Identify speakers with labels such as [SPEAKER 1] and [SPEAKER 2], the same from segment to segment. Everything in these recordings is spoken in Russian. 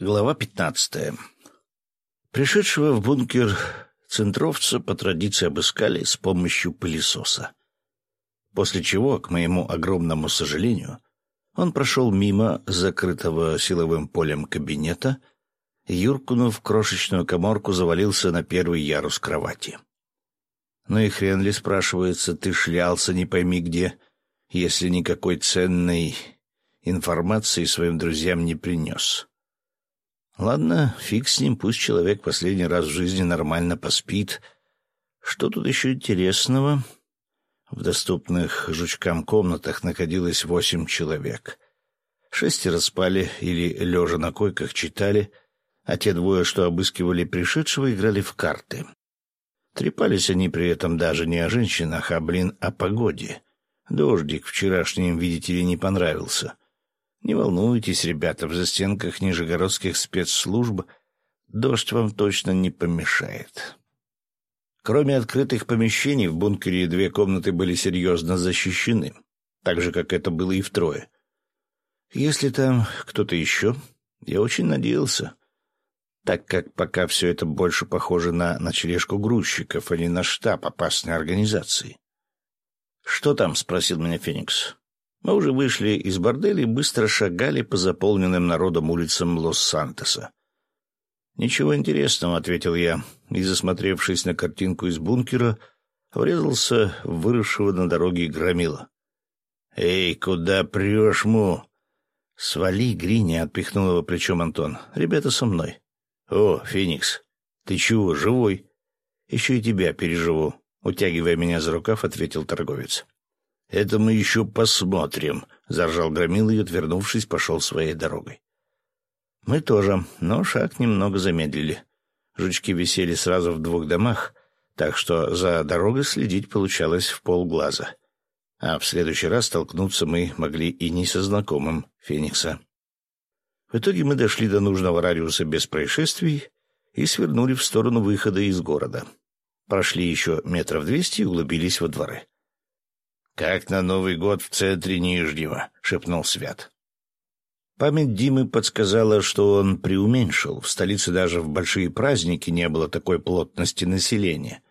[SPEAKER 1] Глава пятнадцатая. Пришедшего в бункер центровца по традиции обыскали с помощью пылесоса. После чего, к моему огромному сожалению, он прошел мимо закрытого силовым полем кабинета, юркнув в крошечную коморку, завалился на первый ярус кровати. Ну и хрен ли, спрашивается, ты шлялся не пойми где, если никакой ценной информации своим друзьям не принес. Ладно, фиг с ним, пусть человек последний раз в жизни нормально поспит. Что тут еще интересного? В доступных жучкам комнатах находилось восемь человек. Шестеро спали или, лежа на койках, читали, а те двое, что обыскивали пришедшего, играли в карты. Трепались они при этом даже не о женщинах, а, блин, о погоде. Дождик вчерашним, видите ли, не понравился. Не волнуйтесь, ребята, в застенках нижегородских спецслужб дождь вам точно не помешает. Кроме открытых помещений, в бункере две комнаты были серьезно защищены, так же, как это было и втрое. Если там кто-то еще, я очень надеялся, так как пока все это больше похоже на ночлежку грузчиков, а не на штаб опасной организации. «Что там?» — спросил меня Феникс. Мы уже вышли из борделя и быстро шагали по заполненным народом улицам Лос-Сантоса. «Ничего интересного», — ответил я, и, засмотревшись на картинку из бункера, врезался в выросшего на дороге громила. «Эй, куда прешь, му?» «Свали, Грини», — отпихнул его плечом Антон. «Ребята со мной». «О, Феникс, ты чего, живой?» «Еще и тебя переживу», — утягивая меня за рукав, ответил торговец. «Это мы еще посмотрим», — заржал Громил и, отвернувшись, пошел своей дорогой. Мы тоже, но шаг немного замедлили. Жучки висели сразу в двух домах, так что за дорогой следить получалось в полглаза. А в следующий раз столкнуться мы могли и не со знакомым Феникса. В итоге мы дошли до нужного радиуса без происшествий и свернули в сторону выхода из города. Прошли еще метров двести и углубились во дворы. «Как на Новый год в центре Нижнего», — шепнул Свят. Память Димы подсказала, что он преуменьшил. В столице даже в большие праздники не было такой плотности населения,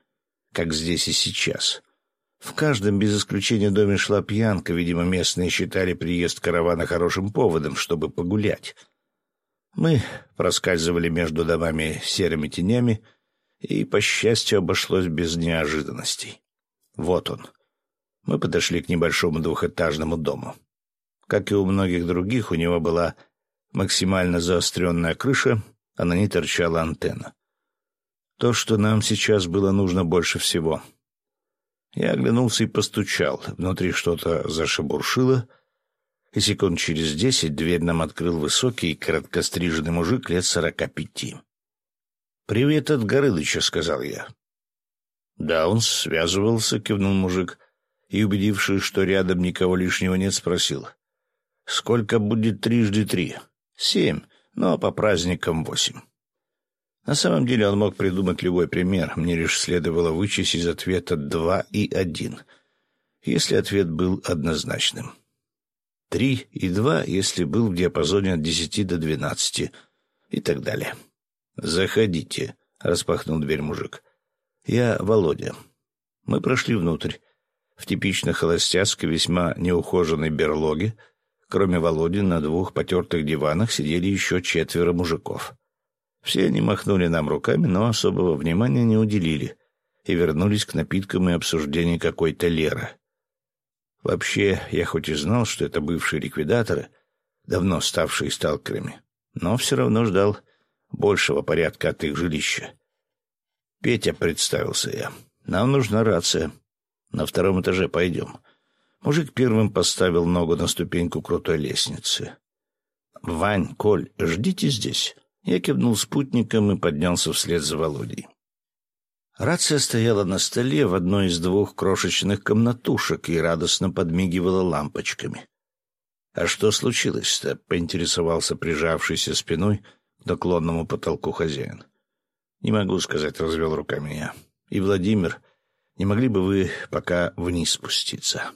[SPEAKER 1] как здесь и сейчас. В каждом, без исключения, доме шла пьянка. Видимо, местные считали приезд каравана хорошим поводом, чтобы погулять. Мы проскальзывали между домами серыми тенями, и, по счастью, обошлось без неожиданностей. Вот он, мы подошли к небольшому двухэтажному дому. Как и у многих других, у него была максимально заостренная крыша, а на ней торчала антенна. То, что нам сейчас было нужно больше всего. Я оглянулся и постучал. Внутри что-то зашебуршило, и секунд через десять дверь нам открыл высокий, короткостриженный мужик лет сорока пяти. «Привет от Горылыча», — сказал я. «Да, он связывался», — кивнул мужик и, убедившись, что рядом никого лишнего нет, спросил. «Сколько будет трижды три?» «Семь, но по праздникам восемь». На самом деле он мог придумать любой пример, мне лишь следовало вычесть из ответа два и один, если ответ был однозначным. Три и два, если был в диапазоне от десяти до двенадцати и так далее. «Заходите», — распахнул дверь мужик. «Я Володя». Мы прошли внутрь в типично холостяцкой, весьма неухоженной берлоге, кроме Володи, на двух потертых диванах сидели еще четверо мужиков. Все они махнули нам руками, но особого внимания не уделили и вернулись к напиткам и обсуждению какой-то Леры. Вообще, я хоть и знал, что это бывшие ликвидаторы, давно ставшие сталкерами, но все равно ждал большего порядка от их жилища. «Петя», — представился я, — «нам нужна рация». На втором этаже пойдем. Мужик первым поставил ногу на ступеньку крутой лестницы. «Вань, Коль, ждите здесь». Я кивнул спутником и поднялся вслед за Володей. Рация стояла на столе в одной из двух крошечных комнатушек и радостно подмигивала лампочками. «А что случилось-то?» — поинтересовался прижавшийся спиной к наклонному потолку хозяин. «Не могу сказать», — развел руками я. «И Владимир не могли бы вы пока вниз спуститься?»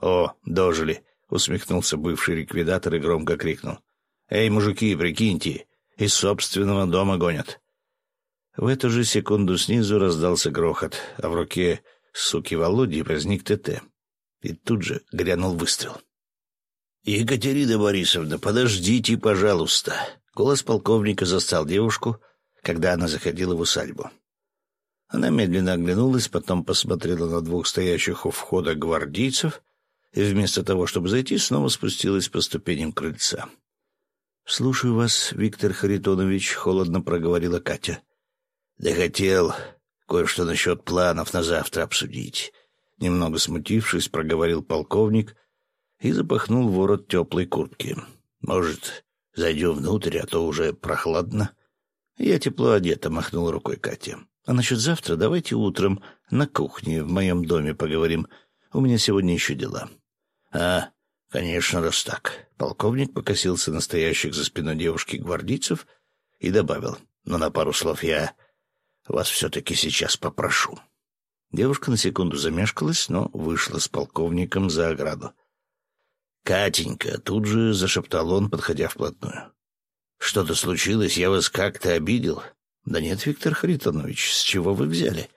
[SPEAKER 1] «О, дожили!» — усмехнулся бывший ликвидатор и громко крикнул. «Эй, мужики, прикиньте, Из собственного дома гонят. В эту же секунду снизу раздался грохот, а в руке суки Володи возник ТТ. И тут же грянул выстрел. «Екатерина Борисовна, подождите, пожалуйста!» Голос полковника застал девушку, когда она заходила в усадьбу. Она медленно оглянулась, потом посмотрела на двух стоящих у входа гвардейцев и вместо того, чтобы зайти, снова спустилась по ступеням крыльца. «Слушаю вас, Виктор Харитонович», — холодно проговорила Катя. «Да хотел кое-что насчет планов на завтра обсудить». Немного смутившись, проговорил полковник и запахнул ворот теплой куртки. «Может, зайдем внутрь, а то уже прохладно?» «Я тепло одета», — махнул рукой Катя. «А насчет завтра давайте утром на кухне в моем доме поговорим. У меня сегодня еще дела». «А, конечно, раз так». Полковник покосился на стоящих за спиной девушки гвардейцев и добавил. «Но на пару слов я вас все-таки сейчас попрошу». Девушка на секунду замешкалась, но вышла с полковником за ограду. «Катенька!» — тут же зашептал он, подходя вплотную. Что-то случилось? Я вас как-то обидел? Да нет, Виктор Харитонович, с чего вы взяли?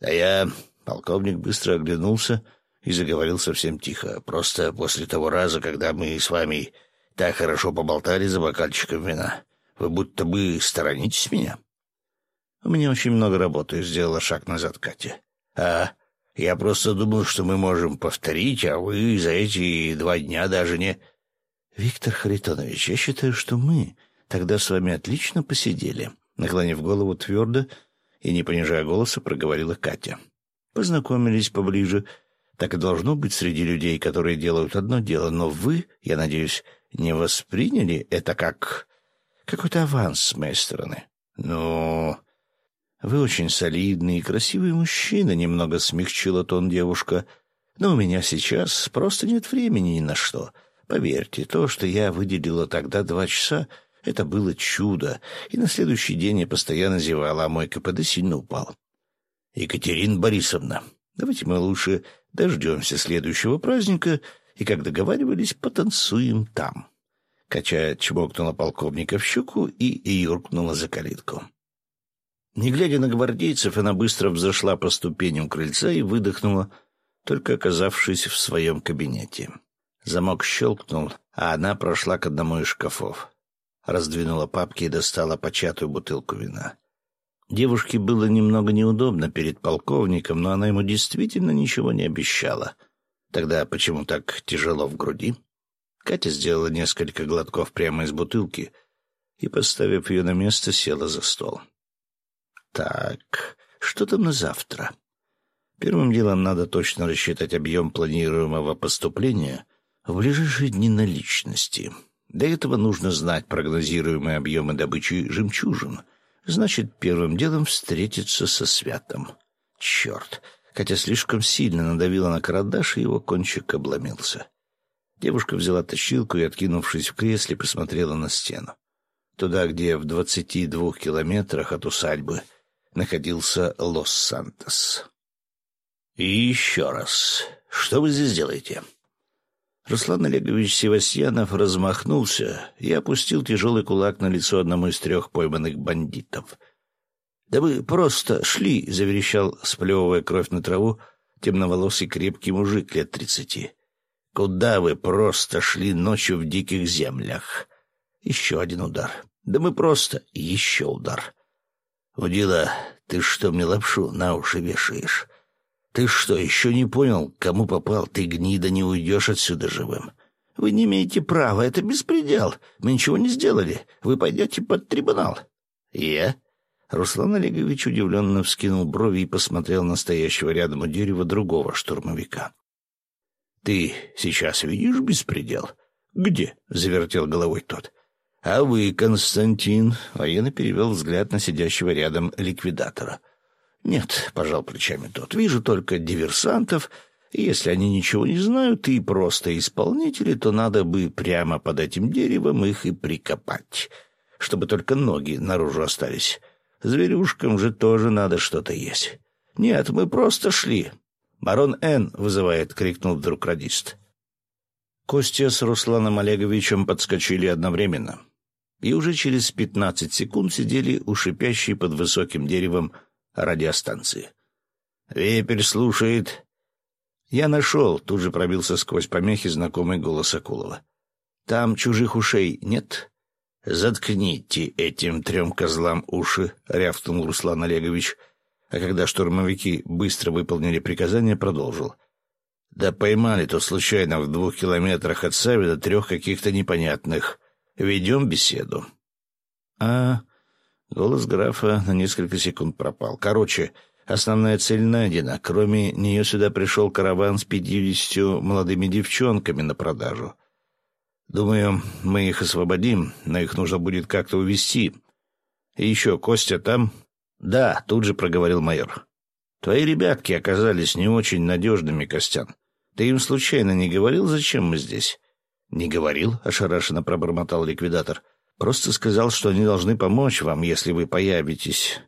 [SPEAKER 1] А я... Полковник быстро оглянулся и заговорил совсем тихо. Просто после того раза, когда мы с вами так хорошо поболтали за бокальчиком вина, вы будто бы сторонитесь меня. У меня очень много работы, сделала шаг назад Катя. А я просто думал, что мы можем повторить, а вы за эти два дня даже не... «Виктор Харитонович, я считаю, что мы тогда с вами отлично посидели», наклонив голову твердо и не понижая голоса, проговорила Катя. «Познакомились поближе. Так и должно быть среди людей, которые делают одно дело, но вы, я надеюсь, не восприняли это как какой-то аванс с моей стороны. Ну, вы очень солидный и красивый мужчина, немного смягчила тон девушка. Но у меня сейчас просто нет времени ни на что. Поверьте, то, что я выделила тогда два часа, это было чудо, и на следующий день я постоянно зевала, а мой КПД сильно упал. Екатерина Борисовна, давайте мы лучше дождемся следующего праздника и, как договаривались, потанцуем там. Качая чмокнула полковника в щеку и юркнула за калитку. Не глядя на гвардейцев, она быстро взошла по ступеням крыльца и выдохнула, только оказавшись в своем кабинете. Замок щелкнул, а она прошла к одному из шкафов. Раздвинула папки и достала початую бутылку вина. Девушке было немного неудобно перед полковником, но она ему действительно ничего не обещала. Тогда почему так тяжело в груди? Катя сделала несколько глотков прямо из бутылки и, поставив ее на место, села за стол. «Так, что там на завтра?» Первым делом надо точно рассчитать объем планируемого поступления в ближайшие дни наличности. Для этого нужно знать прогнозируемые объемы добычи жемчужин. Значит, первым делом встретиться со святом. Черт! Хотя слишком сильно надавила на карандаш, и его кончик обломился. Девушка взяла точилку и, откинувшись в кресле, посмотрела на стену. Туда, где в двадцати двух километрах от усадьбы находился Лос-Сантос. «И еще раз. Что вы здесь делаете?» Руслан Олегович Севастьянов размахнулся и опустил тяжелый кулак на лицо одному из трех пойманных бандитов. «Да вы просто шли!» — заверещал, сплевывая кровь на траву, темноволосый крепкий мужик лет тридцати. «Куда вы просто шли ночью в диких землях?» Еще один удар. «Да мы просто...» Еще удар. «Удила, ты что мне лапшу на уши вешаешь?» «Ты что, еще не понял, кому попал? Ты, гнида, не уйдешь отсюда живым. Вы не имеете права, это беспредел. Мы ничего не сделали. Вы пойдете под трибунал». «Я?» Руслан Олегович удивленно вскинул брови и посмотрел на стоящего рядом у дерева другого штурмовика. «Ты сейчас видишь беспредел?» «Где?» — завертел головой тот. «А вы, Константин?» — военно перевел взгляд на сидящего рядом ликвидатора — «Нет», — пожал плечами тот, — «вижу только диверсантов, если они ничего не знают и просто исполнители, то надо бы прямо под этим деревом их и прикопать, чтобы только ноги наружу остались. Зверюшкам же тоже надо что-то есть». «Нет, мы просто шли». «Барон Н. вызывает», — крикнул вдруг радист. Костя с Русланом Олеговичем подскочили одновременно. и уже через пятнадцать секунд сидели у шипящей под высоким деревом радиостанции. «Вепрь слушает». «Я нашел», — тут же пробился сквозь помехи знакомый голос Акулова. «Там чужих ушей нет?» «Заткните этим трем козлам уши», — рявкнул Руслан Олегович, а когда штурмовики быстро выполнили приказание, продолжил. «Да поймали то случайно в двух километрах от Савида трех каких-то непонятных. Ведем беседу». «А...» — голос графа на несколько секунд пропал. «Короче, основная цель найдена. Кроме нее сюда пришел караван с пятьюдесятью молодыми девчонками на продажу». Думаю, мы их освободим, но их нужно будет как-то увести. И еще, Костя там? Да, тут же проговорил майор. Твои ребятки оказались не очень надежными, Костян. Ты им случайно не говорил, зачем мы здесь? Не говорил, ошарашенно пробормотал ликвидатор. Просто сказал, что они должны помочь вам, если вы появитесь.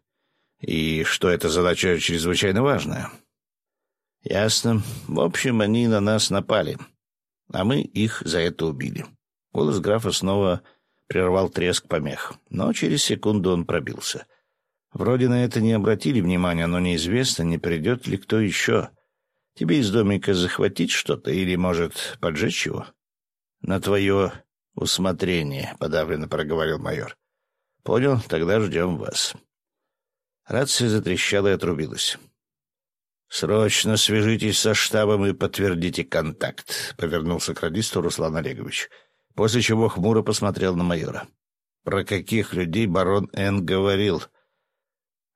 [SPEAKER 1] И что эта задача чрезвычайно важная. Ясно. В общем, они на нас напали а мы их за это убили. Голос графа снова прервал треск помех, но через секунду он пробился. Вроде на это не обратили внимания, но неизвестно, не придет ли кто еще. Тебе из домика захватить что-то или, может, поджечь его? — На твое усмотрение, — подавленно проговорил майор. — Понял, тогда ждем вас. Рация затрещала и отрубилась. «Срочно свяжитесь со штабом и подтвердите контакт», — повернулся к радисту Руслан Олегович, после чего хмуро посмотрел на майора. «Про каких людей барон Н. говорил?»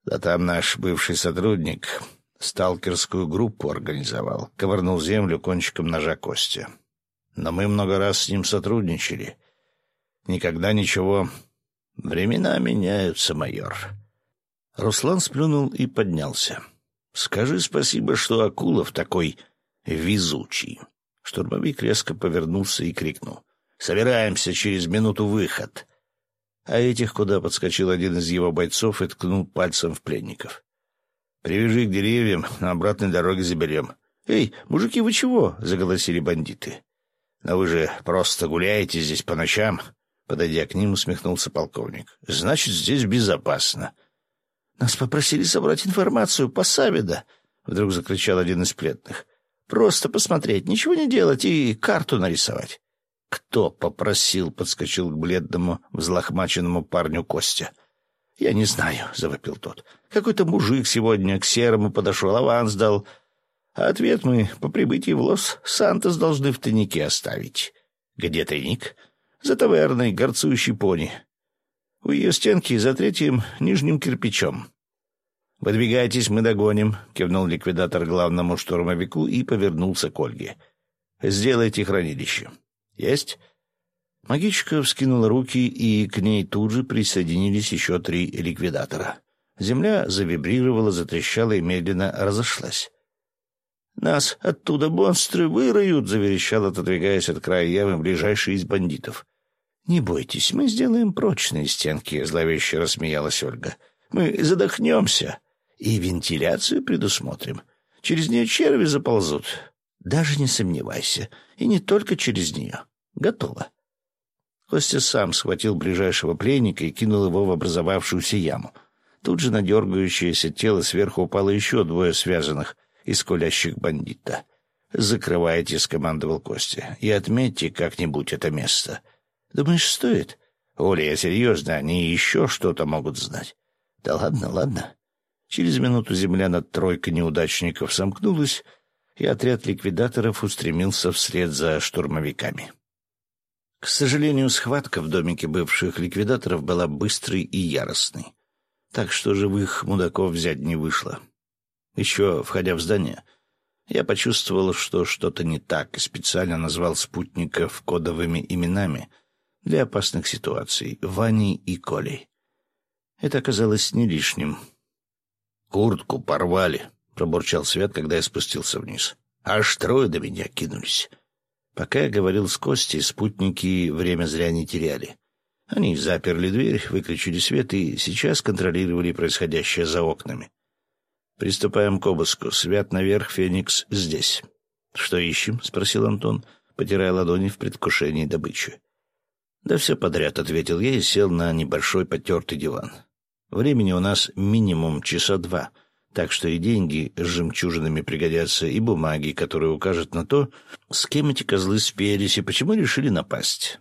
[SPEAKER 1] «Да там наш бывший сотрудник сталкерскую группу организовал, ковырнул землю кончиком ножа Костя. Но мы много раз с ним сотрудничали. Никогда ничего. Времена меняются, майор». Руслан сплюнул и поднялся. Скажи спасибо, что Акулов такой везучий. Штурмовик резко повернулся и крикнул. «Собираемся, через минуту выход!» А этих куда подскочил один из его бойцов и ткнул пальцем в пленников. «Привяжи к деревьям, на обратной дороге заберем». «Эй, мужики, вы чего?» — заголосили бандиты. «Но вы же просто гуляете здесь по ночам?» Подойдя к ним, усмехнулся полковник. «Значит, здесь безопасно. «Нас попросили собрать информацию по Савида», — вдруг закричал один из пленных. «Просто посмотреть, ничего не делать и карту нарисовать». «Кто попросил?» — подскочил к бледному, взлохмаченному парню Костя. «Я не знаю», — завопил тот. «Какой-то мужик сегодня к серому подошел, аванс дал. Ответ мы по прибытии в Лос Сантос должны в тайнике оставить». «Где тайник?» «За таверной, горцующий пони. У ее стенки за третьим нижним кирпичом. «Выдвигайтесь, мы догоним», — кивнул ликвидатор главному штурмовику и повернулся к Ольге. «Сделайте хранилище». «Есть?» Магичка вскинула руки, и к ней тут же присоединились еще три ликвидатора. Земля завибрировала, затрещала и медленно разошлась. «Нас оттуда монстры выроют!» — заверещал, отодвигаясь от края ямы ближайший из бандитов. «Не бойтесь, мы сделаем прочные стенки», — зловеще рассмеялась Ольга. «Мы задохнемся и вентиляцию предусмотрим. Через нее черви заползут. Даже не сомневайся. И не только через нее. Готово». Костя сам схватил ближайшего пленника и кинул его в образовавшуюся яму. Тут же на дергающееся тело сверху упало еще двое связанных и скулящих бандита. «Закрывайте», — скомандовал Костя, — «и отметьте как-нибудь это место». Думаешь, стоит? Оля, я серьезно, они еще что-то могут знать. Да ладно, ладно. Через минуту земля над тройкой неудачников сомкнулась, и отряд ликвидаторов устремился вслед за штурмовиками. К сожалению, схватка в домике бывших ликвидаторов была быстрой и яростной, так что живых мудаков взять не вышло. Еще, входя в здание, я почувствовал, что что-то не так, и специально назвал спутников кодовыми именами — для опасных ситуаций Ваней и Колей. Это оказалось не лишним. «Куртку порвали», — пробурчал Свет, когда я спустился вниз. «Аж трое до меня кинулись». Пока я говорил с Костей, спутники время зря не теряли. Они заперли дверь, выключили свет и сейчас контролировали происходящее за окнами. «Приступаем к обыску. Свят наверх, Феникс здесь». «Что ищем?» — спросил Антон, потирая ладони в предвкушении добычи. «Да все подряд», — ответил я и сел на небольшой потертый диван. «Времени у нас минимум часа два, так что и деньги с жемчужинами пригодятся, и бумаги, которые укажут на то, с кем эти козлы спелись и почему решили напасть».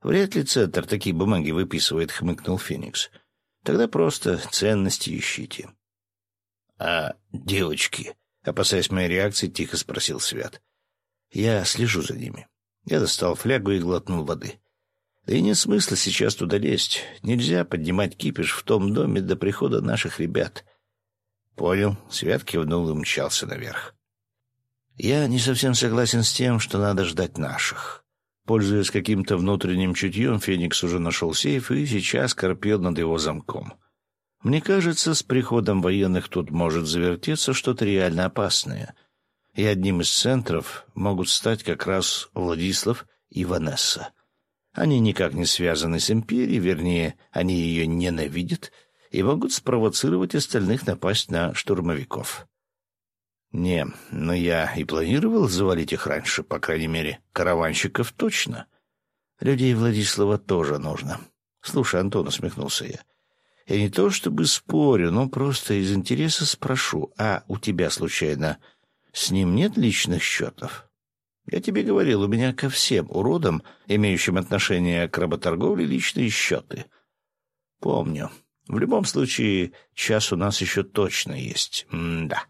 [SPEAKER 1] «Вряд ли Центр такие бумаги выписывает», — хмыкнул Феникс. «Тогда просто ценности ищите». «А девочки?» — опасаясь моей реакции, тихо спросил Свят. «Я слежу за ними». Я достал флягу и глотнул воды. Да и нет смысла сейчас туда лезть. Нельзя поднимать кипиш в том доме до прихода наших ребят. Понял. Свят кивнул и мчался наверх. Я не совсем согласен с тем, что надо ждать наших. Пользуясь каким-то внутренним чутьем, Феникс уже нашел сейф и сейчас корпел над его замком. Мне кажется, с приходом военных тут может завертеться что-то реально опасное. И одним из центров могут стать как раз Владислав и Ванесса. Они никак не связаны с империей, вернее, они ее ненавидят и могут спровоцировать остальных напасть на штурмовиков. Не, но я и планировал завалить их раньше, по крайней мере, караванщиков точно. Людей Владислава тоже нужно. Слушай, Антон, усмехнулся я. Я не то чтобы спорю, но просто из интереса спрошу, а у тебя, случайно, с ним нет личных счетов? Я тебе говорил, у меня ко всем уродам, имеющим отношение к работорговле, личные счеты. Помню. В любом случае, час у нас еще точно есть. М-да.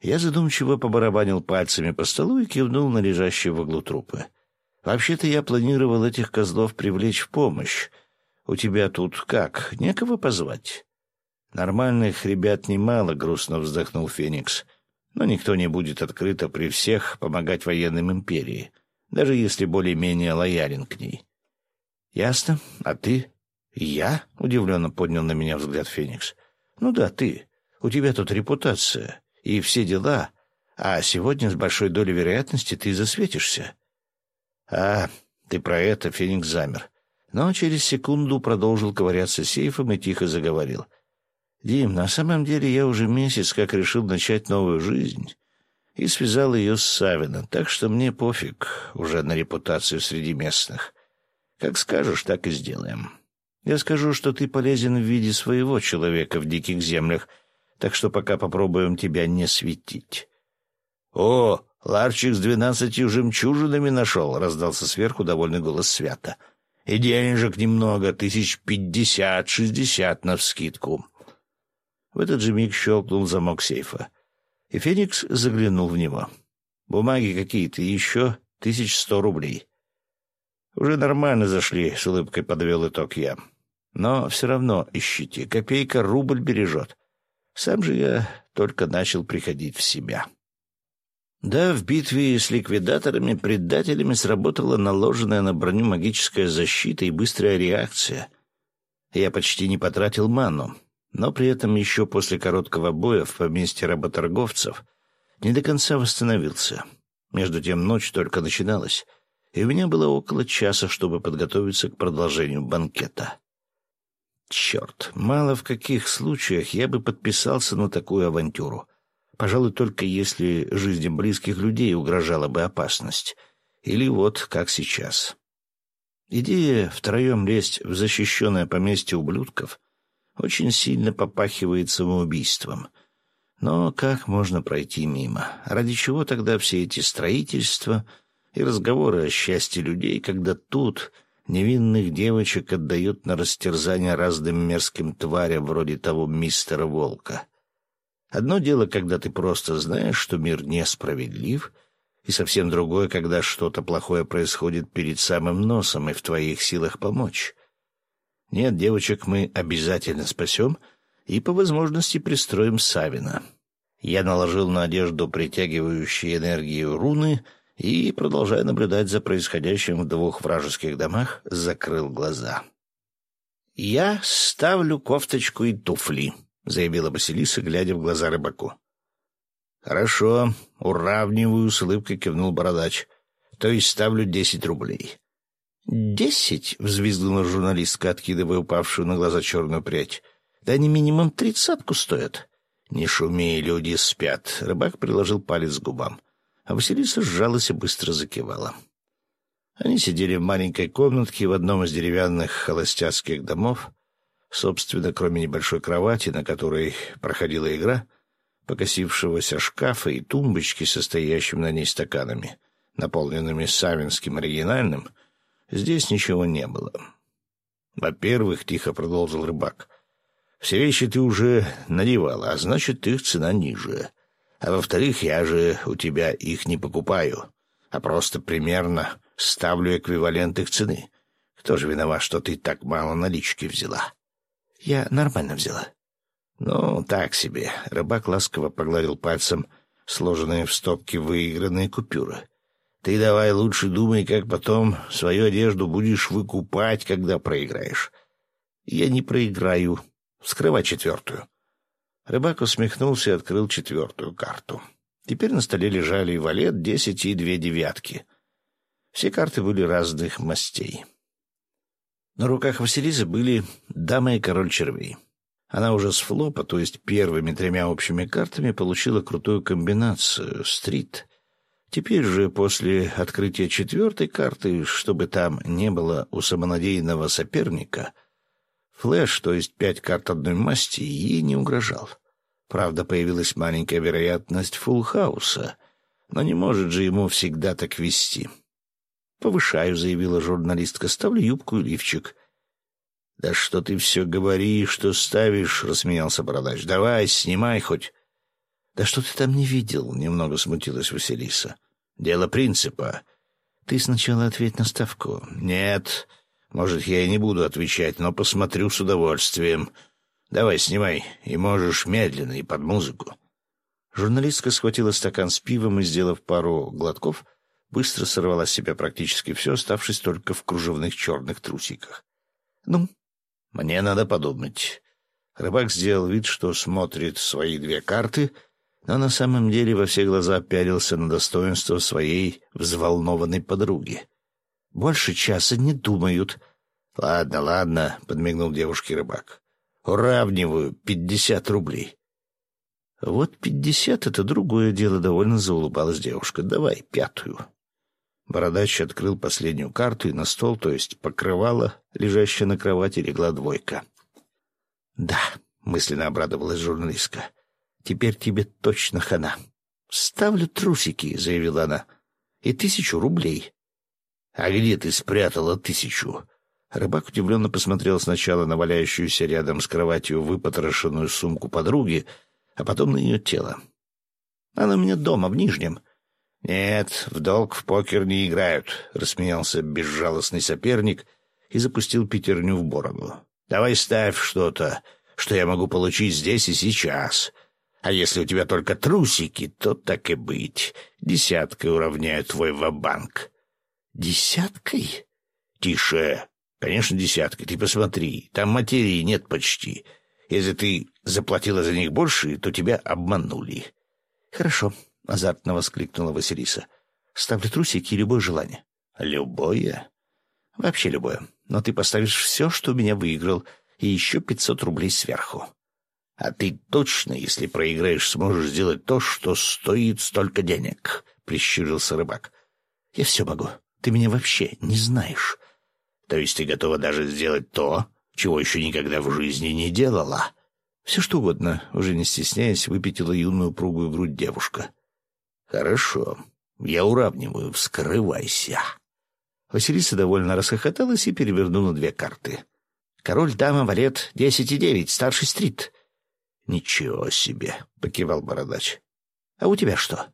[SPEAKER 1] Я задумчиво побарабанил пальцами по столу и кивнул на лежащие в углу трупы. Вообще-то я планировал этих козлов привлечь в помощь. У тебя тут как, некого позвать? Нормальных ребят немало, грустно вздохнул Феникс но никто не будет открыто при всех помогать военным империи, даже если более-менее лоялен к ней. «Ясно. А ты?» «Я?» — удивленно поднял на меня взгляд Феникс. «Ну да, ты. У тебя тут репутация и все дела, а сегодня с большой долей вероятности ты засветишься». «А, ты про это?» — Феникс замер. Но через секунду продолжил ковыряться сейфом и тихо заговорил. Дим, на самом деле я уже месяц как решил начать новую жизнь и связал ее с Савином, так что мне пофиг уже на репутацию среди местных. Как скажешь, так и сделаем. Я скажу, что ты полезен в виде своего человека в диких землях, так что пока попробуем тебя не светить. — О, ларчик с двенадцатью жемчужинами нашел, — раздался сверху довольный голос Свята. — И денежек немного, тысяч пятьдесят-шестьдесят навскидку. В этот же миг щелкнул замок сейфа, и Феникс заглянул в него. «Бумаги какие-то, еще тысяч сто рублей». «Уже нормально зашли», — с улыбкой подвел итог я. «Но все равно ищите, копейка рубль бережет. Сам же я только начал приходить в себя». Да, в битве с ликвидаторами-предателями сработала наложенная на броню магическая защита и быстрая реакция. Я почти не потратил ману, но при этом еще после короткого боя в поместье работорговцев не до конца восстановился. Между тем ночь только начиналась, и у меня было около часа, чтобы подготовиться к продолжению банкета. Черт, мало в каких случаях я бы подписался на такую авантюру. Пожалуй, только если жизни близких людей угрожала бы опасность. Или вот как сейчас. Идея втроем лезть в защищенное поместье ублюдков очень сильно попахивает самоубийством. Но как можно пройти мимо? Ради чего тогда все эти строительства и разговоры о счастье людей, когда тут невинных девочек отдают на растерзание разным мерзким тварям вроде того мистера Волка? Одно дело, когда ты просто знаешь, что мир несправедлив, и совсем другое, когда что-то плохое происходит перед самым носом, и в твоих силах помочь. Нет, девочек мы обязательно спасем и по возможности пристроим Савина. Я наложил на одежду притягивающие энергию руны и, продолжая наблюдать за происходящим в двух вражеских домах, закрыл глаза. «Я ставлю кофточку и туфли», — заявила Василиса, глядя в глаза рыбаку. «Хорошо, уравниваю», — с улыбкой кивнул бородач. «То есть ставлю десять рублей. «Десять?» — взвизгнула журналистка, откидывая упавшую на глаза черную прядь. «Да они минимум тридцатку стоят». «Не шуми, люди спят». Рыбак приложил палец к губам. А Василиса сжалась и быстро закивала. Они сидели в маленькой комнатке в одном из деревянных холостяцких домов, собственно, кроме небольшой кровати, на которой проходила игра, покосившегося шкафа и тумбочки, состоящим на ней стаканами, наполненными савинским оригинальным, здесь ничего не было. «Во-первых, — тихо продолжил рыбак, — все вещи ты уже надевала, а значит, их цена ниже. А во-вторых, я же у тебя их не покупаю, а просто примерно ставлю эквивалент их цены. Кто же виноват, что ты так мало налички взяла?» «Я нормально взяла». «Ну, так себе». Рыбак ласково погладил пальцем сложенные в стопки выигранные купюры. «Ты давай лучше думай, как потом свою одежду будешь выкупать, когда проиграешь». «Я не проиграю. Вскрывай четвертую». Рыбак усмехнулся и открыл четвертую карту. Теперь на столе лежали и валет, десять и две девятки. Все карты были разных мастей. На руках Василисы были дама и король червей. Она уже с флопа, то есть первыми тремя общими картами, получила крутую комбинацию — стрит. Теперь же, после открытия четвертой карты, что бы там ни было у самонадеянного соперника, флэш, то есть пять карт одной масти, ей не угрожал. Правда, появилась маленькая вероятность фулхауса, но не может же ему всегда так везти. «Повышаю», — заявила журналистка, — «ставлю юбку и лифчик». «Да что ты все говоришь, что ставишь?» — рассмеялся бородач. «Давай, снимай хоть». «Да что ты там не видел?» — немного смутилась Василиса. «Дело принципа. Ты сначала ответь на ставку». «Нет. Может, я и не буду отвечать, но посмотрю с удовольствием. Давай, снимай, и можешь медленно и под музыку». Журналистка схватила стакан с пивом и, сделав пару глотков, быстро сорвала с себя практически все, оставшись только в кружевных черных трусиках. «Ну, мне надо подумать. Рыбак сделал вид, что смотрит свои две карты, но на самом деле во все глаза пялился на достоинство своей взволнованной подруги. «Больше часа не думают». «Ладно, ладно», — подмигнул девушке рыбак. «Уравниваю пятьдесят рублей». «Вот пятьдесят — это другое дело», — довольно заулыбалась девушка. «Давай пятую». Бородач открыл последнюю карту, и на стол, то есть покрывало, лежащее на кровати, легла двойка. «Да», — мысленно обрадовалась журналистка, — «теперь тебе точно хана». «Ставлю трусики», — заявила она, — «и тысячу рублей». «А где ты спрятала тысячу?» Рыбак удивленно посмотрел сначала на валяющуюся рядом с кроватью выпотрошенную сумку подруги, а потом на ее тело. «Она у меня дома, в Нижнем. «Нет, в долг в покер не играют», — рассмеялся безжалостный соперник и запустил пятерню в бороду. «Давай ставь что-то, что я могу получить здесь и сейчас. А если у тебя только трусики, то так и быть. Десяткой уравняю твой ва-банк». «Десяткой?» «Тише. Конечно, десяткой. Ты посмотри, там материи нет почти. Если ты заплатила за них больше, то тебя обманули». «Хорошо», — азартно воскликнула Василиса. «Ставлю трусики и любое желание». «Любое?» «Вообще любое. Но ты поставишь все, что у меня выиграл, и еще пятьсот рублей сверху». «А ты точно, если проиграешь, сможешь сделать то, что стоит столько денег?» — прищурился рыбак. «Я все могу. Ты меня вообще не знаешь». «То есть ты готова даже сделать то, чего еще никогда в жизни не делала?» «Все что угодно», — уже не стесняясь, выпятила юную упругую грудь девушка. «Хорошо. Я уравниваю. Вскрывайся». Василиса довольно расхохоталась и перевернула две карты. «Король, дама, валет, десять и девять, старший стрит». «Ничего себе!» — покивал бородач. «А у тебя что?»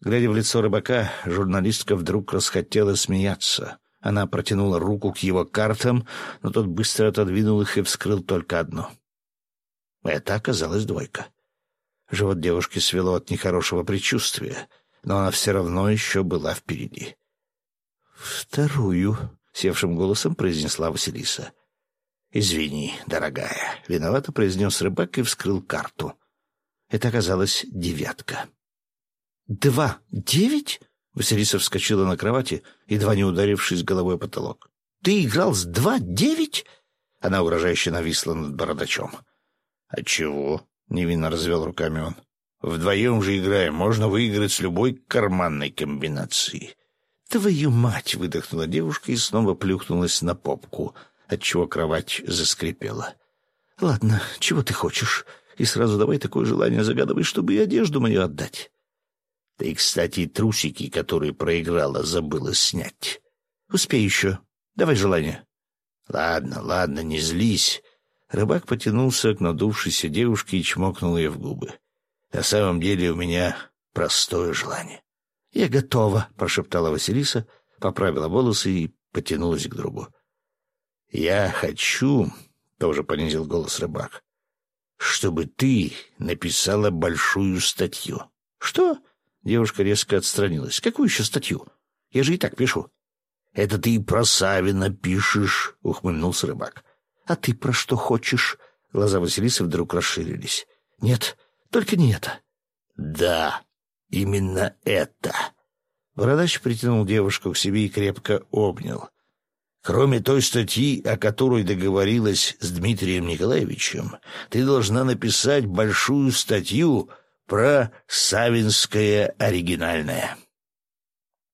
[SPEAKER 1] Глядя в лицо рыбака, журналистка вдруг расхотела смеяться. Она протянула руку к его картам, но тот быстро отодвинул их и вскрыл только одну. Это оказалась двойка. Живот девушки свело от нехорошего предчувствия но она все равно еще была впереди. «Вторую», — севшим голосом произнесла Василиса. «Извини, дорогая», — виновато произнес рыбак и вскрыл карту. Это оказалась девятка. «Два? Девять?» — Василиса вскочила на кровати, едва не ударившись головой о потолок. «Ты играл с два девять?» Она угрожающе нависла над бородачом. «Отчего?» — невинно развел руками он. Вдвоем же играем, можно выиграть с любой карманной комбинацией. «Твою мать!» — выдохнула девушка и снова плюхнулась на попку, отчего кровать заскрипела. «Ладно, чего ты хочешь? И сразу давай такое желание загадывай, чтобы и одежду мою отдать». «Ты, кстати, трусики, которые проиграла, забыла снять». «Успей еще. Давай желание». «Ладно, ладно, не злись». Рыбак потянулся к надувшейся девушке и чмокнул ее в губы. «На самом деле у меня простое желание». «Я готова», — прошептала Василиса, поправила волосы и потянулась к другу. «Я хочу», — тоже понизил голос рыбак, — «чтобы ты написала большую статью». «Что?» — девушка резко отстранилась. «Какую еще статью? Я же и так пишу». «Это ты про Савина пишешь», — ухмыльнулся рыбак. «А ты про что хочешь?» Глаза Василисы вдруг расширились. «Нет, только не это». «Да», именно это. Бородач притянул девушку к себе и крепко обнял. Кроме той статьи, о которой договорилась с Дмитрием Николаевичем, ты должна написать большую статью про Савинское оригинальное.